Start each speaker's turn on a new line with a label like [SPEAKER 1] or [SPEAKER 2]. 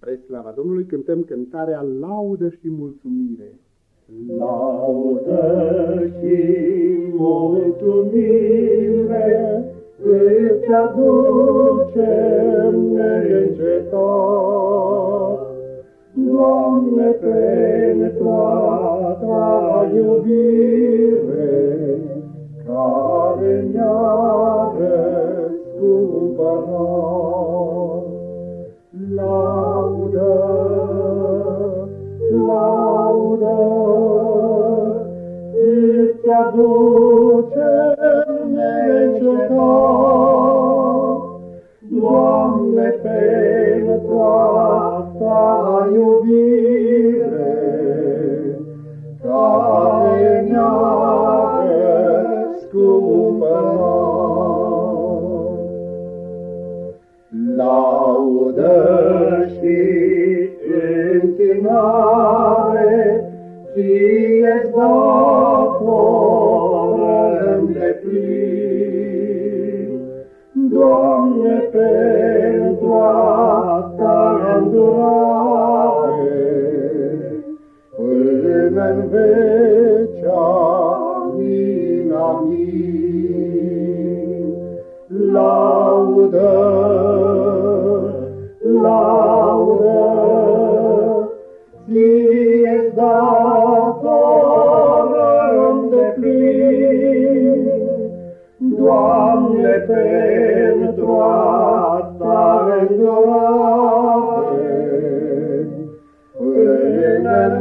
[SPEAKER 1] Spre slava Domnului cântăm cântarea Laudă și Mulțumire.
[SPEAKER 2] Laudă și mulțumire îți aducem neîncetat. Doamne, pentru a ta iubire, care ne-a răscumpărat. Laudă, laudă, îți aducem neîncetat. Doamne, pentru a ta laudă și închinare, ție datorăm de plin. Doamne, pentru asta îndurare, până în vecea, amin, amin. Doamne, pentru asta îndurare, pâine-n